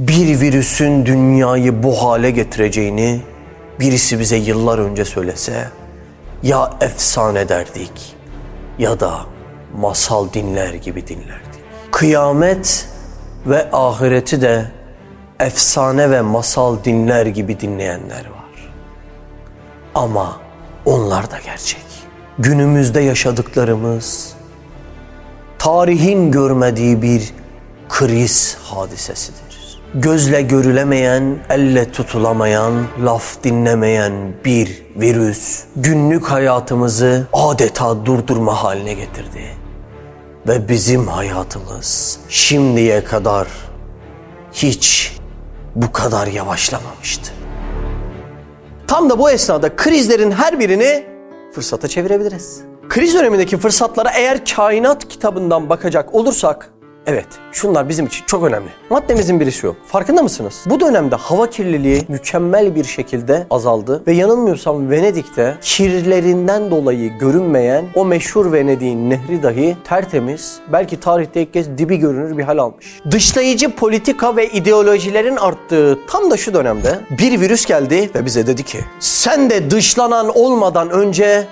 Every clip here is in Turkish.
bir virüsün dünyayı bu hale getireceğini birisi bize yıllar önce söylese ya efsane derdik ya da masal dinler gibi dinlerdik. Kıyamet ve ahireti de efsane ve masal dinler gibi dinleyenler var. Ama onlar da gerçek. Günümüzde yaşadıklarımız tarihin görmediği bir kriz hadisesidir. Gözle görülemeyen, elle tutulamayan, laf dinlemeyen bir virüs günlük hayatımızı adeta durdurma haline getirdi. Ve bizim hayatımız şimdiye kadar hiç bu kadar yavaşlamamıştı. Tam da bu esnada krizlerin her birini fırsata çevirebiliriz. Kriz dönemindeki fırsatlara eğer kainat kitabından bakacak olursak Evet, şunlar bizim için çok önemli. Maddemizin biri şu. Farkında mısınız? Bu dönemde hava kirliliği mükemmel bir şekilde azaldı ve yanılmıyorsam Venedik'te kirlerinden dolayı görünmeyen o meşhur Venedik'in nehri dahi tertemiz, belki tarihte ilk kez dibi görünür bir hal almış. Dışlayıcı politika ve ideolojilerin arttığı tam da şu dönemde bir virüs geldi ve bize dedi ki sen de dışlanan olmadan önce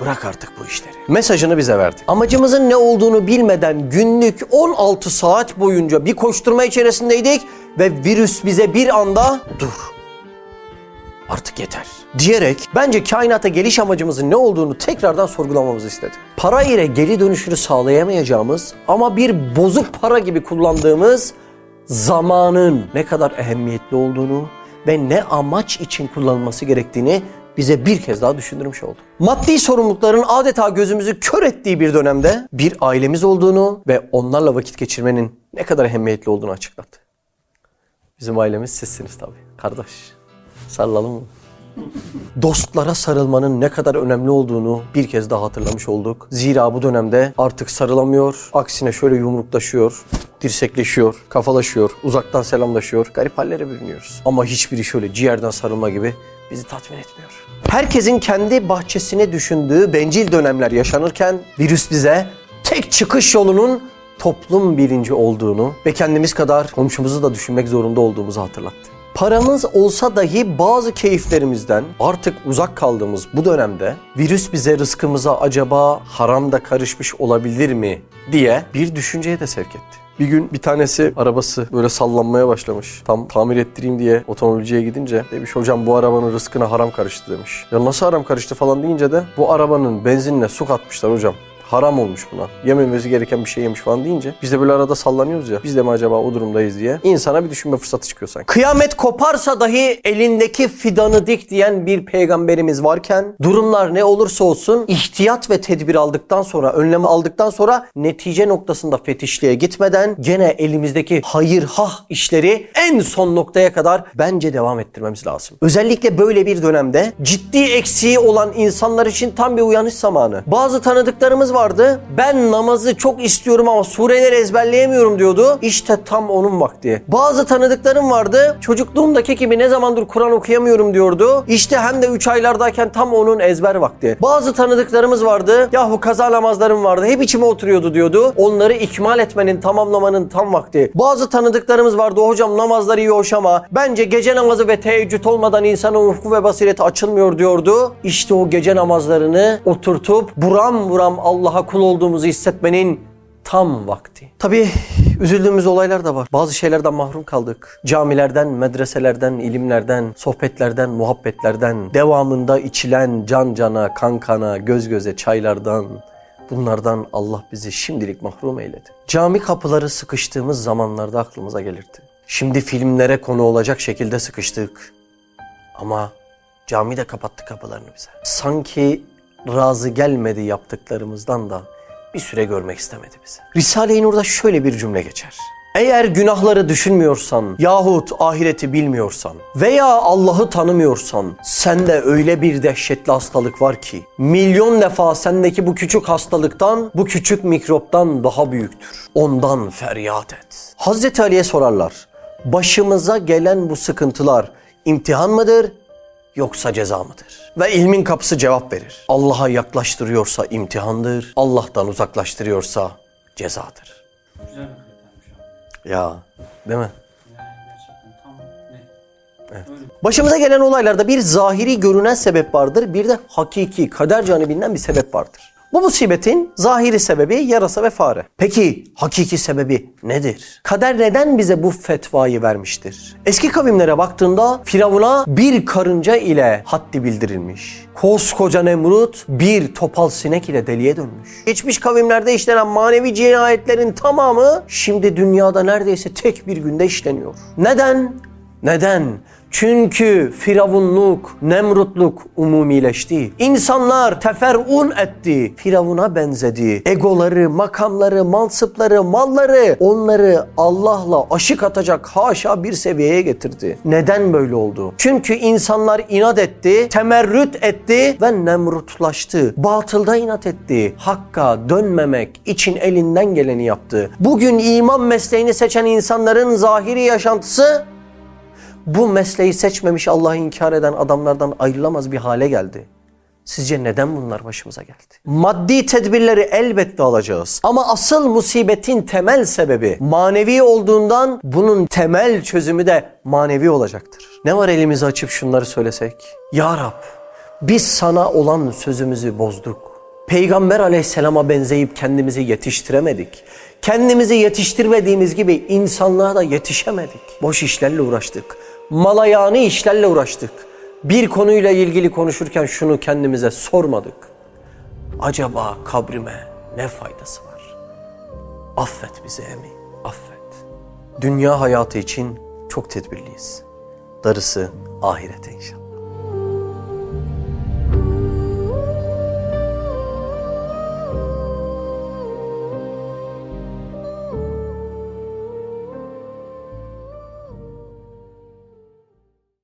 Bırak artık bu işleri. Mesajını bize verdi. Amacımızın ne olduğunu bilmeden günlük 16 saat boyunca bir koşturma içerisindeydik ve virüs bize bir anda dur. Artık yeter. Diyerek bence kainata geliş amacımızın ne olduğunu tekrardan sorgulamamızı istedi. Para ile geri dönüşünü sağlayamayacağımız ama bir bozuk para gibi kullandığımız zamanın ne kadar ehemmiyetli olduğunu ve ne amaç için kullanılması gerektiğini bize bir kez daha düşündürmüş oldu. Maddi sorumlulukların adeta gözümüzü kör ettiği bir dönemde bir ailemiz olduğunu ve onlarla vakit geçirmenin ne kadar ehemmiyetli olduğunu açıkladı. Bizim ailemiz sizsiniz tabii. Kardeş. Sarılalım mı? Dostlara sarılmanın ne kadar önemli olduğunu bir kez daha hatırlamış olduk. Zira bu dönemde artık sarılamıyor, aksine şöyle yumruklaşıyor, dirsekleşiyor, kafalaşıyor, uzaktan selamlaşıyor, garip hallere bürünüyoruz. Ama hiçbiri şöyle ciğerden sarılma gibi bizi tatmin etmiyor. Herkesin kendi bahçesini düşündüğü bencil dönemler yaşanırken virüs bize tek çıkış yolunun toplum bilinci olduğunu ve kendimiz kadar komşumuzu da düşünmek zorunda olduğumuzu hatırlattı. Paramız olsa dahi bazı keyiflerimizden artık uzak kaldığımız bu dönemde virüs bize rızkımıza acaba haram da karışmış olabilir mi diye bir düşünceye de sevk etti. Bir gün bir tanesi arabası böyle sallanmaya başlamış. Tam tamir ettireyim diye otomobilciye gidince demiş hocam bu arabanın rızkına haram karıştı demiş. Ya nasıl haram karıştı falan deyince de bu arabanın benzinine su katmışlar hocam haram olmuş buna. Yememesi gereken bir şey yemiş falan deyince biz de böyle arada sallanıyoruz ya. Biz de mi acaba o durumdayız diye. insana bir düşünme fırsatı çıkıyor sanki. Kıyamet koparsa dahi elindeki fidanı dik diyen bir peygamberimiz varken durumlar ne olursa olsun ihtiyat ve tedbir aldıktan sonra, önlemi aldıktan sonra netice noktasında fetişliğe gitmeden gene elimizdeki hayır hah işleri en son noktaya kadar bence devam ettirmemiz lazım. Özellikle böyle bir dönemde ciddi eksiği olan insanlar için tam bir uyanış zamanı. Bazı tanıdıklarımız vardı. Ben namazı çok istiyorum ama sureleri ezberleyemiyorum diyordu. İşte tam onun vakti. Bazı tanıdıklarım vardı. Çocukluğumdaki gibi ne zamandır Kur'an okuyamıyorum diyordu. İşte hem de 3 aylardayken tam onun ezber vakti. Bazı tanıdıklarımız vardı. Yahu kaza namazlarım vardı. Hep içime oturuyordu diyordu. Onları ikmal etmenin, tamamlamanın tam vakti. Bazı tanıdıklarımız vardı. Hocam namazları iyi hoş ama bence gece namazı ve teheccüd olmadan insanın ufku ve basireti açılmıyor diyordu. İşte o gece namazlarını oturtup buram buram Allah'a kul olduğumuzu hissetmenin tam vakti. Tabii üzüldüğümüz olaylar da var. Bazı şeylerden mahrum kaldık. Camilerden, medreselerden, ilimlerden, sohbetlerden, muhabbetlerden, devamında içilen can cana, kan kana, göz göze çaylardan, bunlardan Allah bizi şimdilik mahrum eyledi. Cami kapıları sıkıştığımız zamanlarda aklımıza gelirdi. Şimdi filmlere konu olacak şekilde sıkıştık. Ama cami de kapattı kapılarını bize. Sanki razı gelmedi yaptıklarımızdan da bir süre görmek istemedi bizi. Risale-i Nur'da şöyle bir cümle geçer. Eğer günahları düşünmüyorsan yahut ahireti bilmiyorsan veya Allah'ı tanımıyorsan sende öyle bir dehşetli hastalık var ki milyon defa sendeki bu küçük hastalıktan, bu küçük mikroptan daha büyüktür. Ondan feryat et. Hazreti Ali'ye sorarlar. Başımıza gelen bu sıkıntılar imtihan mıdır yoksa ceza mıdır? Ve ilmin kapısı cevap verir. Allah'a yaklaştırıyorsa imtihandır, Allah'tan uzaklaştırıyorsa cezadır. Güzel bir. Ya değil mi? Gerçekten. Başımıza gelen olaylarda bir zahiri görünen sebep vardır, bir de hakiki, kader canibinden bir sebep vardır. Bu musibetin zahiri sebebi yarasa ve fare. Peki hakiki sebebi nedir? Kader neden bize bu fetvayı vermiştir? Eski kavimlere baktığında Firavun'a bir karınca ile haddi bildirilmiş. Koskoca Nemrut bir topal sinek ile deliye dönmüş. Geçmiş kavimlerde işlenen manevi cinayetlerin tamamı şimdi dünyada neredeyse tek bir günde işleniyor. Neden? Neden? Çünkü firavunluk, nemrutluk umumileşti. İnsanlar teferun etti. Firavuna benzedi. Egoları, makamları, mansıpları, malları onları Allah'la aşık atacak haşa bir seviyeye getirdi. Neden böyle oldu? Çünkü insanlar inat etti, temerrüt etti ve nemrutlaştı. Batılda inat etti. Hakka dönmemek için elinden geleni yaptı. Bugün iman mesleğini seçen insanların zahiri yaşantısı bu mesleği seçmemiş Allah'ı inkar eden adamlardan ayrılamaz bir hale geldi. Sizce neden bunlar başımıza geldi? Maddi tedbirleri elbette alacağız. Ama asıl musibetin temel sebebi manevi olduğundan bunun temel çözümü de manevi olacaktır. Ne var elimizi açıp şunları söylesek? Ya Rab biz sana olan sözümüzü bozduk. Peygamber aleyhisselama benzeyip kendimizi yetiştiremedik. Kendimizi yetiştirmediğimiz gibi insanlığa da yetişemedik. Boş işlerle uğraştık. Malayani işlerle uğraştık. Bir konuyla ilgili konuşurken şunu kendimize sormadık. Acaba kabrime ne faydası var? Affet bizi emi, affet. Dünya hayatı için çok tedbirliyiz. Darısı ahirete inşallah.